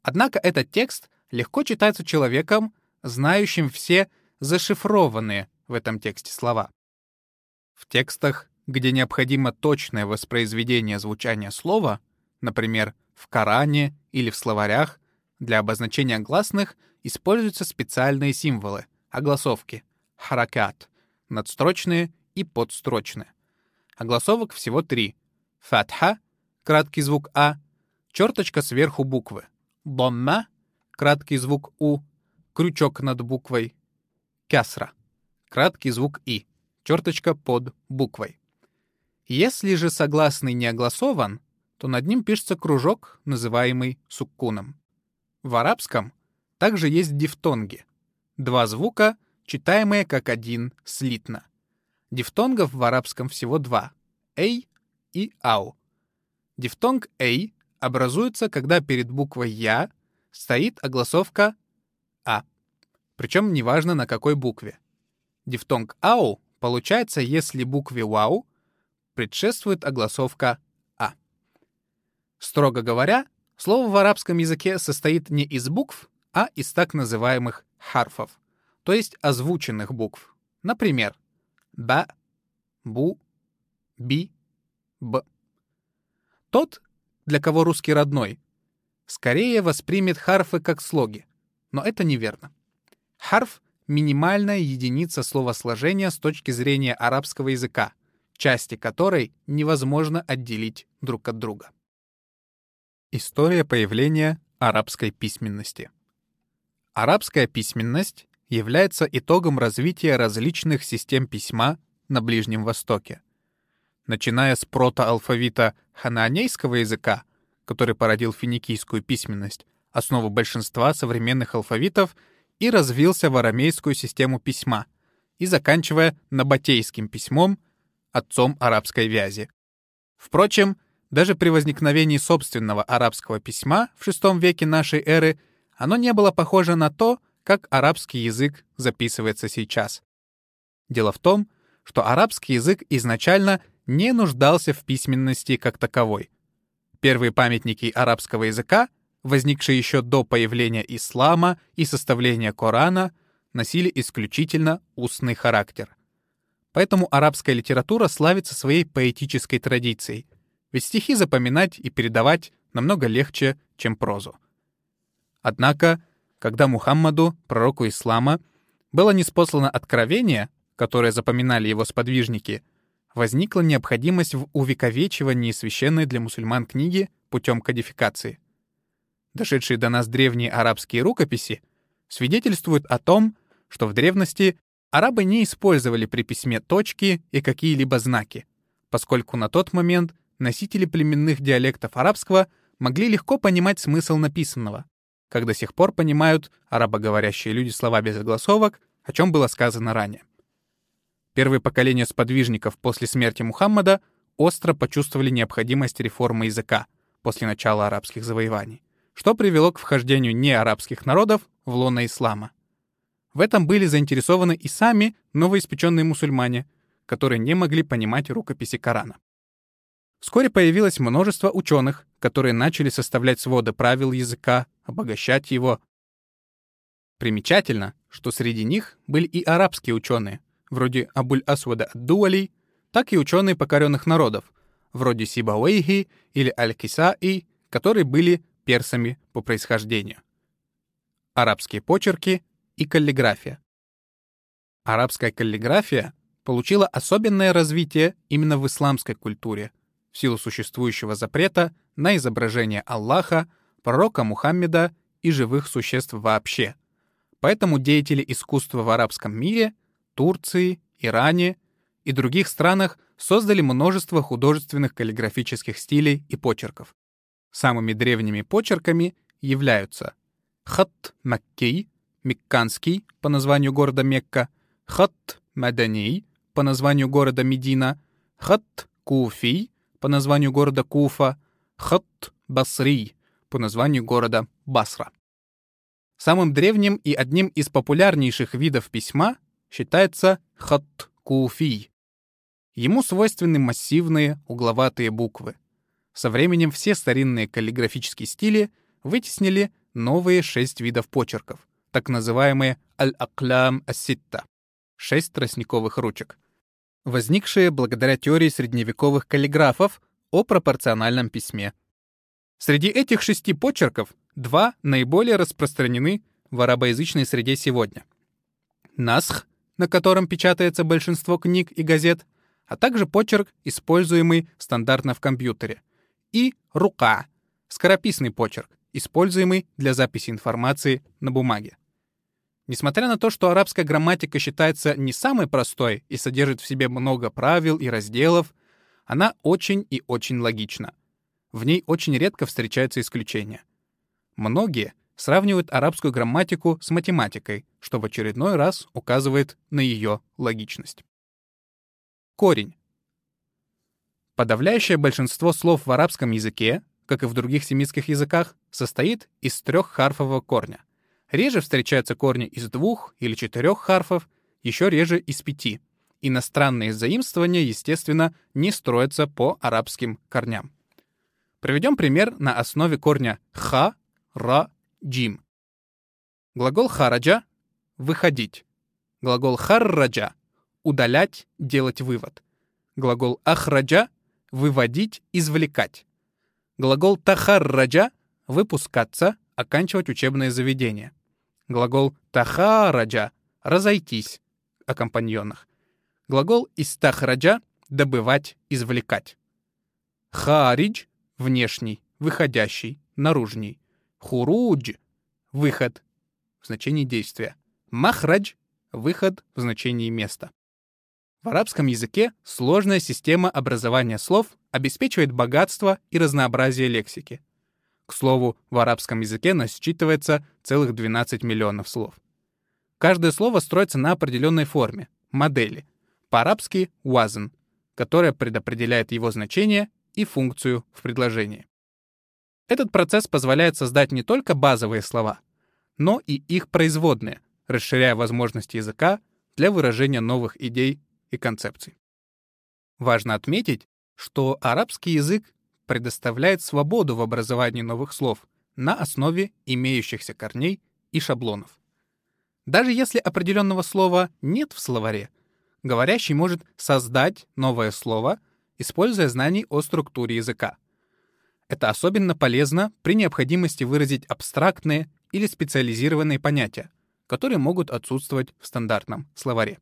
Однако этот текст легко читается человеком, знающим все зашифрованные в этом тексте слова. В текстах, где необходимо точное воспроизведение звучания слова, например, в Коране или в словарях для обозначения гласных используются специальные символы, огласовки, харакат, надстрочные и подстрочные. Огласовок всего три. Фатха, краткий звук А, черточка сверху буквы, домма, краткий звук У, крючок над буквой, кясра, краткий звук И, черточка под буквой. Если же согласный не огласован, то над ним пишется кружок, называемый суккуном. В арабском также есть дифтонги. Два звука, читаемые как один слитно. Дифтонгов в арабском всего два — «эй» и «ау». Дифтонг «эй» образуется, когда перед буквой «я» стоит огласовка причем неважно на какой букве. Дифтонг «ау» получается, если букве «вау» предшествует огласовка Строго говоря, слово в арабском языке состоит не из букв, а из так называемых харфов, то есть озвученных букв. Например, ба, бу, би, б. Тот, для кого русский родной, скорее воспримет харфы как слоги, но это неверно. Харф — минимальная единица словосложения с точки зрения арабского языка, части которой невозможно отделить друг от друга. История появления арабской письменности. Арабская письменность является итогом развития различных систем письма на Ближнем Востоке. Начиная с протоалфавита ханаанейского языка, который породил финикийскую письменность, основу большинства современных алфавитов, и развился в арамейскую систему письма, и заканчивая набатейским письмом, отцом арабской вязи. Впрочем, даже при возникновении собственного арабского письма в VI веке нашей эры оно не было похоже на то, как арабский язык записывается сейчас. Дело в том, что арабский язык изначально не нуждался в письменности как таковой. Первые памятники арабского языка, возникшие еще до появления ислама и составления Корана, носили исключительно устный характер. Поэтому арабская литература славится своей поэтической традицией — ведь стихи запоминать и передавать намного легче, чем прозу. Однако, когда Мухаммаду, пророку ислама, было неспослано откровение, которое запоминали его сподвижники, возникла необходимость в увековечивании священной для мусульман книги путем кодификации. Дошедшие до нас древние арабские рукописи свидетельствуют о том, что в древности арабы не использовали при письме точки и какие-либо знаки, поскольку на тот момент носители племенных диалектов арабского могли легко понимать смысл написанного, как до сих пор понимают арабоговорящие люди слова без огласовок, о чем было сказано ранее. Первые поколения сподвижников после смерти Мухаммада остро почувствовали необходимость реформы языка после начала арабских завоеваний, что привело к вхождению неарабских народов в лоно ислама. В этом были заинтересованы и сами новоиспеченные мусульмане, которые не могли понимать рукописи Корана. Вскоре появилось множество ученых, которые начали составлять своды правил языка, обогащать его. Примечательно, что среди них были и арабские ученые, вроде Абуль-Асвада Ад-Дуали, так и ученые покоренных народов, вроде Сибауэйхи или Аль-Кисаи, которые были персами по происхождению. Арабские почерки и каллиграфия. Арабская каллиграфия получила особенное развитие именно в исламской культуре в силу существующего запрета на изображение Аллаха, пророка Мухаммеда и живых существ вообще. Поэтому деятели искусства в арабском мире — Турции, Иране и других странах создали множество художественных каллиграфических стилей и почерков. Самыми древними почерками являются хат Маккей, Мекканский по названию города Мекка, хат Маданий по названию города Медина, хат Куфий по названию города Куфа, хат Басри по названию города Басра. Самым древним и одним из популярнейших видов письма считается хат куфий. Ему свойственны массивные угловатые буквы. Со временем все старинные каллиграфические стили вытеснили новые шесть видов почерков, так называемые аль-аклам ас-ситта — шесть тростниковых ручек, возникшие благодаря теории средневековых каллиграфов о пропорциональном письме. Среди этих шести почерков два наиболее распространены в арабоязычной среде сегодня. Насх на котором печатается большинство книг и газет, а также почерк, используемый стандартно в компьютере, и рука — скорописный почерк, используемый для записи информации на бумаге. Несмотря на то, что арабская грамматика считается не самой простой и содержит в себе много правил и разделов, она очень и очень логична. В ней очень редко встречаются исключения. Многие — сравнивают арабскую грамматику с математикой, что в очередной раз указывает на ее логичность. Корень. Подавляющее большинство слов в арабском языке, как и в других семитских языках, состоит из трех харфового корня. Реже встречаются корни из двух или четырех харфов, еще реже из пяти. Иностранные заимствования, естественно, не строятся по арабским корням. Приведем пример на основе корня ха, ра, джим. Глагол хараджа — выходить. Глагол харраджа — удалять, делать вывод. Глагол ахраджа — выводить, извлекать. Глагол тахарраджа — выпускаться, оканчивать учебное заведение. Глагол тахараджа — разойтись о компаньонах. Глагол истахраджа — добывать, извлекать. Харидж — внешний, выходящий, наружный. Хурудж — выход в значении действия. Махрадж — выход в значении места. В арабском языке сложная система образования слов обеспечивает богатство и разнообразие лексики. К слову, в арабском языке насчитывается целых 12 миллионов слов. Каждое слово строится на определенной форме, модели, по-арабски «wazn», которая предопределяет его значение и функцию в предложении. Этот процесс позволяет создать не только базовые слова, но и их производные, расширяя возможности языка для выражения новых идей и концепций. Важно отметить, что арабский язык предоставляет свободу в образовании новых слов на основе имеющихся корней и шаблонов. Даже если определенного слова нет в словаре, говорящий может создать новое слово, используя знаний о структуре языка. Это особенно полезно при необходимости выразить абстрактные или специализированные понятия, которые могут отсутствовать в стандартном словаре.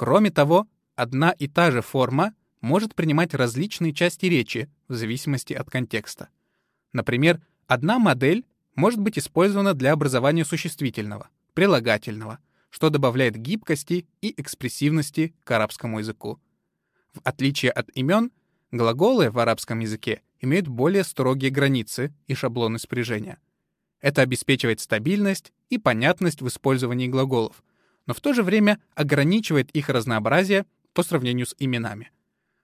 Кроме того, одна и та же форма может принимать различные части речи в зависимости от контекста. Например, одна модель может быть использована для образования существительного, прилагательного, что добавляет гибкости и экспрессивности к арабскому языку. В отличие от имен, глаголы в арабском языке имеют более строгие границы и шаблоны спряжения. Это обеспечивает стабильность и понятность в использовании глаголов, но в то же время ограничивает их разнообразие по сравнению с именами.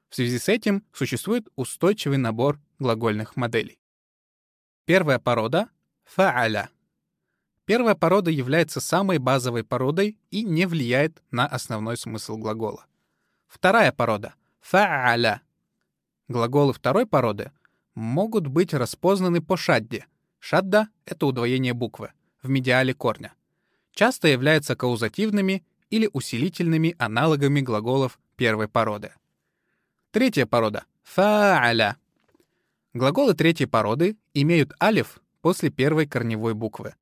В связи с этим существует устойчивый набор глагольных моделей. Первая порода — фа'аля. Первая порода является самой базовой породой и не влияет на основной смысл глагола. Вторая порода — фа'аля. Глаголы второй породы могут быть распознаны по шадде. Шадда — это удвоение буквы в медиале корня. Часто являются каузативными или усилительными аналогами глаголов первой породы. Третья порода — фа'аля. Глаголы третьей породы имеют алиф после первой корневой буквы.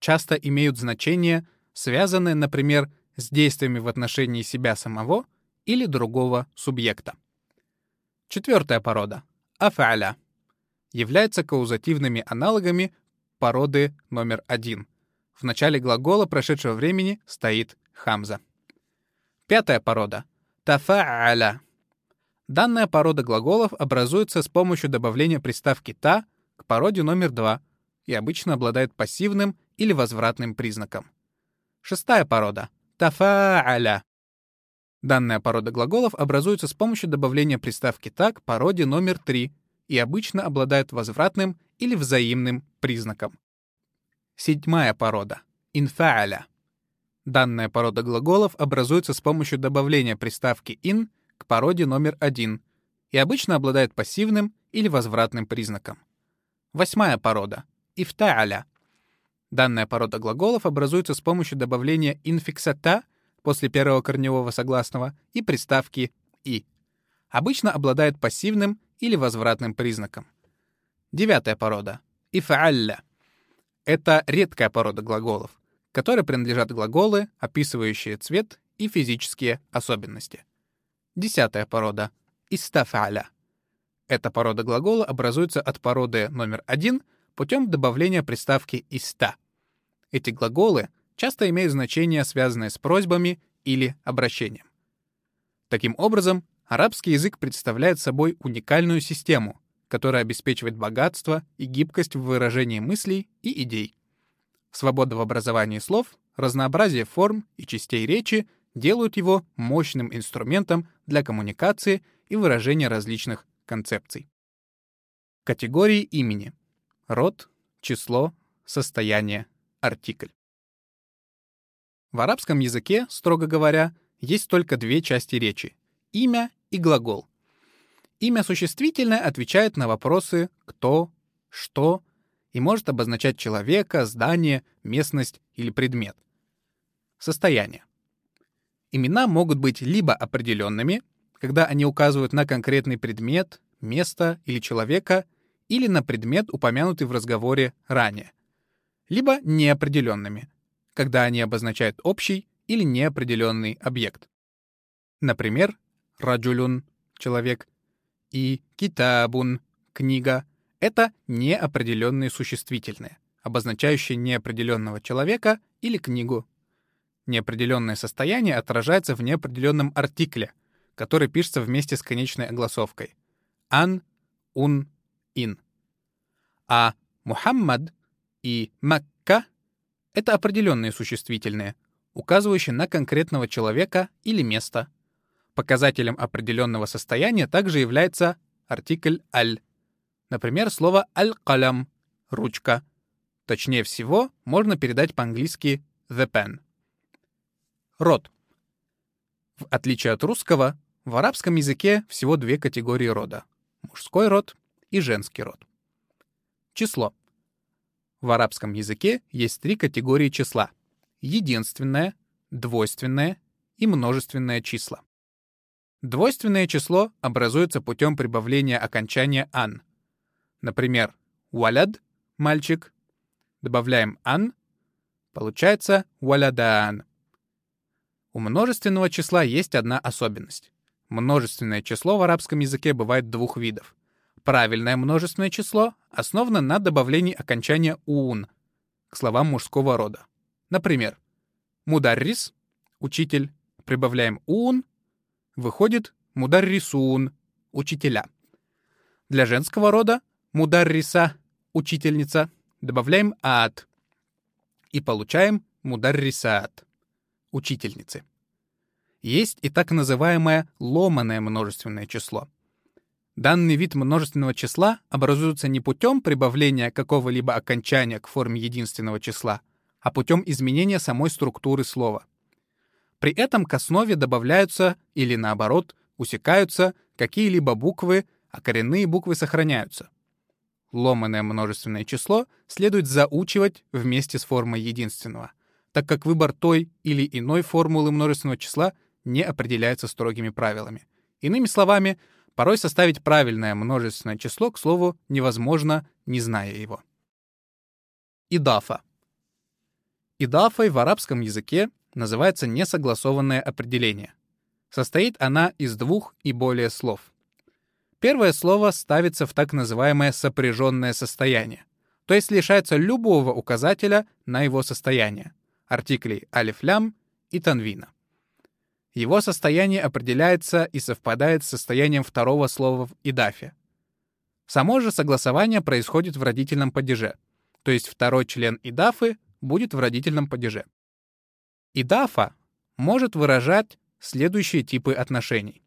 Часто имеют значение, связанное, например, с действиями в отношении себя самого или другого субъекта. Четвертая порода — афаля. Является каузативными аналогами породы номер один. В начале глагола прошедшего времени стоит хамза. Пятая порода — тафа'аля. Данная порода глаголов образуется с помощью добавления приставки «та» к породе номер два и обычно обладает пассивным или возвратным признаком. Шестая порода — тафа'аля. Данная порода глаголов образуется с помощью добавления приставки «та» к породе номер три и обычно обладает возвратным или взаимным признаком. Седьмая порода — инфа'аля. Данная порода глаголов образуется с помощью добавления приставки «in» к породе номер один и обычно обладает пассивным или возвратным признаком. Восьмая порода — ифта'аля. Данная порода глаголов образуется с помощью добавления инфиксата после первого корневого согласного и приставки «и». Обычно обладает пассивным или возвратным признаком. Девятая порода — ифа'алля. Это редкая порода глаголов — которой принадлежат глаголы, описывающие цвет и физические особенности. Десятая порода — истафаля. Эта порода глагола образуется от породы номер один путем добавления приставки «иста». Эти глаголы часто имеют значение, связанное с просьбами или обращением. Таким образом, арабский язык представляет собой уникальную систему, которая обеспечивает богатство и гибкость в выражении мыслей и идей. Свобода в образовании слов, разнообразие форм и частей речи делают его мощным инструментом для коммуникации и выражения различных концепций. Категории имени. Род, число, состояние, артикль. В арабском языке, строго говоря, есть только две части речи — имя и глагол. Имя существительное отвечает на вопросы «кто», «что», и может обозначать человека, здание, местность или предмет. Состояние. Имена могут быть либо определенными, когда они указывают на конкретный предмет, место или человека, или на предмет, упомянутый в разговоре ранее, либо неопределенными, когда они обозначают общий или неопределенный объект. Например, раджулюн — человек, и китабун — книга — это неопределенные существительные, обозначающие неопределенного человека или книгу. Неопределенное состояние отражается в неопределенном артикле, который пишется вместе с конечной огласовкой. Ан, ун, ин. А Мухаммад и Макка — это определенные существительные, указывающие на конкретного человека или место. Показателем определенного состояния также является артикль «аль», Например, слово «аль-калям» — «ручка». Точнее всего, можно передать по-английски «the pen». Род. В отличие от русского, в арабском языке всего две категории рода — мужской род и женский род. Число. В арабском языке есть три категории числа — единственное, двойственное и множественное числа. Двойственное число образуется путем прибавления окончания «ан», Например, «валяд» — «мальчик». Добавляем «ан», получается «валядан». У множественного числа есть одна особенность. Множественное число в арабском языке бывает двух видов. Правильное множественное число основано на добавлении окончания «ун» к словам мужского рода. Например, «мударрис» — «учитель», прибавляем «ун», выходит «мударрисун» — «учителя». Для женского рода мударриса — учительница, добавляем ад и получаем мударрисаат — учительницы. Есть и так называемое ломаное множественное число. Данный вид множественного числа образуется не путем прибавления какого-либо окончания к форме единственного числа, а путем изменения самой структуры слова. При этом к основе добавляются или наоборот усекаются какие-либо буквы, а коренные буквы сохраняются. Ломаное множественное число следует заучивать вместе с формой единственного, так как выбор той или иной формулы множественного числа не определяется строгими правилами. Иными словами, порой составить правильное множественное число, к слову, невозможно, не зная его. Идафа. Идафой в арабском языке называется несогласованное определение. Состоит она из двух и более слов. Первое слово ставится в так называемое сопряженное состояние, то есть лишается любого указателя на его состояние, артиклей алиф-лям и танвина. Его состояние определяется и совпадает с состоянием второго слова в идафе. Само же согласование происходит в родительном падеже, то есть второй член идафы будет в родительном падеже. Идафа может выражать следующие типы отношений.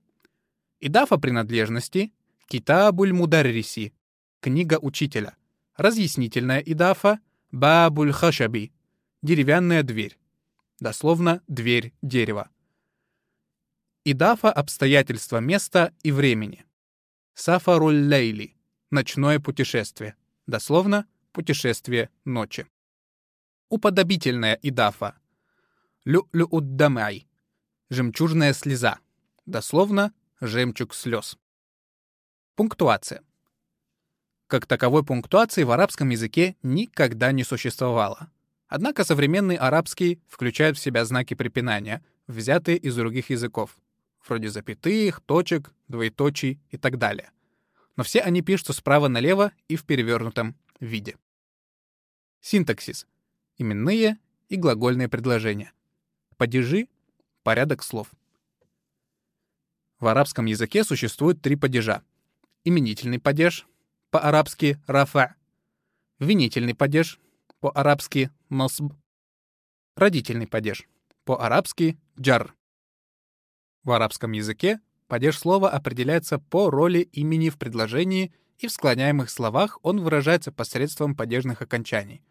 Идафа принадлежности — китабуль мударриси — книга учителя. Разъяснительная идафа — бабуль хашаби — деревянная дверь. Дословно «дверь дерева». Идафа — обстоятельства места и времени. Сафаруль лейли — ночное путешествие. Дословно «путешествие ночи». Уподобительная идафа. Лю-лю-уддамай — жемчужная слеза. Дословно «жемчуг слез». Пунктуация. Как таковой пунктуации в арабском языке никогда не существовало. Однако современный арабский включает в себя знаки препинания, взятые из других языков, вроде запятых, точек, двоеточий и так далее. Но все они пишутся справа налево и в перевернутом виде. Синтаксис. Именные и глагольные предложения. Падежи — порядок слов. В арабском языке существует три падежа. Именительный падеж, по-арабски рафа, винительный падеж, по-арабски насб, родительный падеж, по-арабски джар. В арабском языке падеж слова определяется по роли имени в предложении, и в склоняемых словах он выражается посредством падежных окончаний.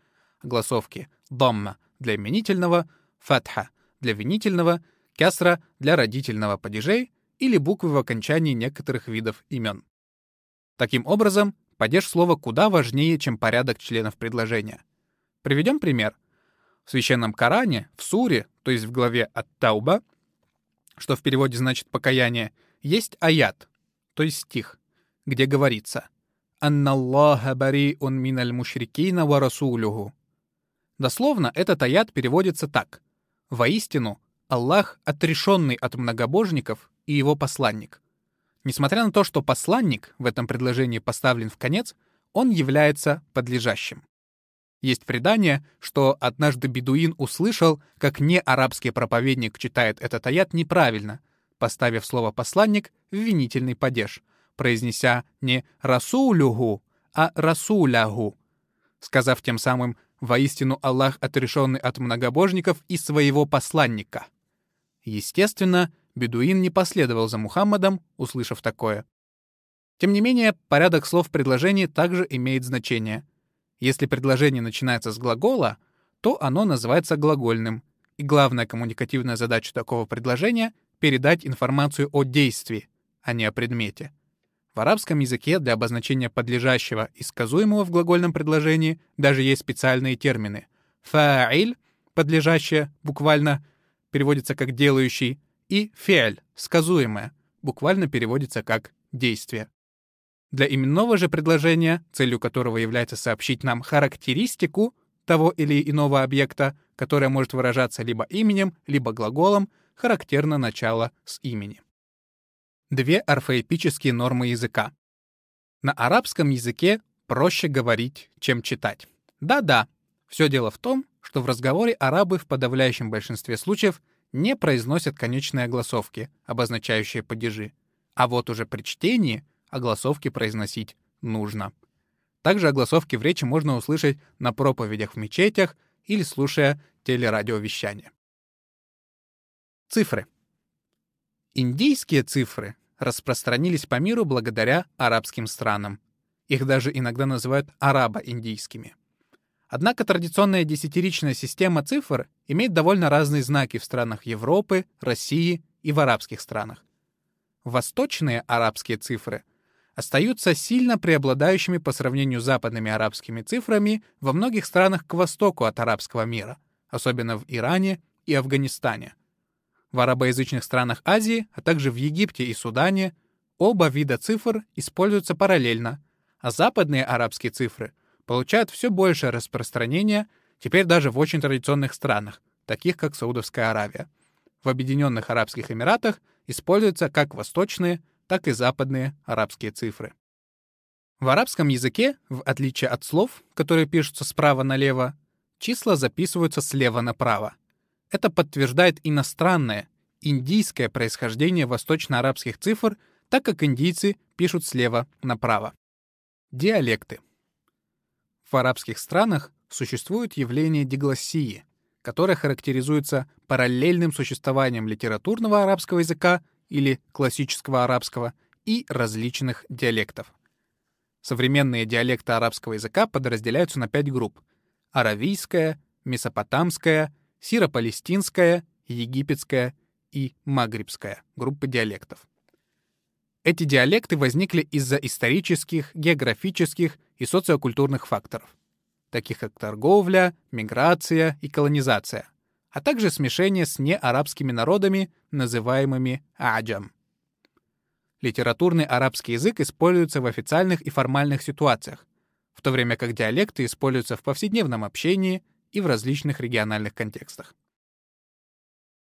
Голосовки «домма» для именительного, «фатха» для винительного, «кясра» для родительного падежей или буквы в окончании некоторых видов имен. Таким образом, падеж слова куда важнее, чем порядок членов предложения. Приведем пример. В священном Коране, в суре, то есть в главе от Тауба, что в переводе значит «покаяние», есть аят, то есть стих, где говорится «Анналлаха бариун миналь мушрикина ва расулюху». Дословно этот аят переводится так. «Воистину, Аллах отрешенный от многобожников и его посланник». Несмотря на то, что посланник в этом предложении поставлен в конец, он является подлежащим. Есть предание, что однажды бедуин услышал, как неарабский проповедник читает этот аят неправильно, поставив слово «посланник» в винительный падеж, произнеся не «расулюгу», а «расулягу», сказав тем самым «воистину Аллах отрешенный от многобожников и своего посланника». Естественно, бедуин не последовал за Мухаммадом, услышав такое. Тем не менее, порядок слов в предложении также имеет значение — если предложение начинается с глагола, то оно называется глагольным, и главная коммуникативная задача такого предложения — передать информацию о действии, а не о предмете. В арабском языке для обозначения подлежащего и сказуемого в глагольном предложении даже есть специальные термины. Фа'иль — подлежащее, буквально переводится как «делающий», и фе'ль — сказуемое, буквально переводится как «действие». Для именного же предложения, целью которого является сообщить нам характеристику того или иного объекта, которое может выражаться либо именем, либо глаголом, характерно начало с имени. Две орфоэпические нормы языка. На арабском языке проще говорить, чем читать. Да-да, все дело в том, что в разговоре арабы в подавляющем большинстве случаев не произносят конечные огласовки, обозначающие падежи. А вот уже при чтении огласовки произносить нужно. Также огласовки в речи можно услышать на проповедях в мечетях или слушая телерадиовещание. Цифры. Индийские цифры распространились по миру благодаря арабским странам. Их даже иногда называют арабо-индийскими. Однако традиционная десятиричная система цифр имеет довольно разные знаки в странах Европы, России и в арабских странах. Восточные арабские цифры остаются сильно преобладающими по сравнению с западными арабскими цифрами во многих странах к востоку от арабского мира, особенно в Иране и Афганистане. В арабоязычных странах Азии, а также в Египте и Судане оба вида цифр используются параллельно, а западные арабские цифры получают все большее распространение теперь даже в очень традиционных странах, таких как Саудовская Аравия. В Объединенных Арабских Эмиратах используются как восточные, так и западные арабские цифры. В арабском языке, в отличие от слов, которые пишутся справа налево, числа записываются слева направо. Это подтверждает иностранное, индийское происхождение восточно-арабских цифр, так как индийцы пишут слева направо. Диалекты. В арабских странах существует явление диглоссии, которое характеризуется параллельным существованием литературного арабского языка или классического арабского и различных диалектов. Современные диалекты арабского языка подразделяются на пять групп — аравийская, месопотамская, сиро-палестинская, египетская и магрибская группы диалектов. Эти диалекты возникли из-за исторических, географических и социокультурных факторов, таких как торговля, миграция и колонизация, а также смешение с неарабскими народами, называемыми аджам. Литературный арабский язык используется в официальных и формальных ситуациях, в то время как диалекты используются в повседневном общении и в различных региональных контекстах.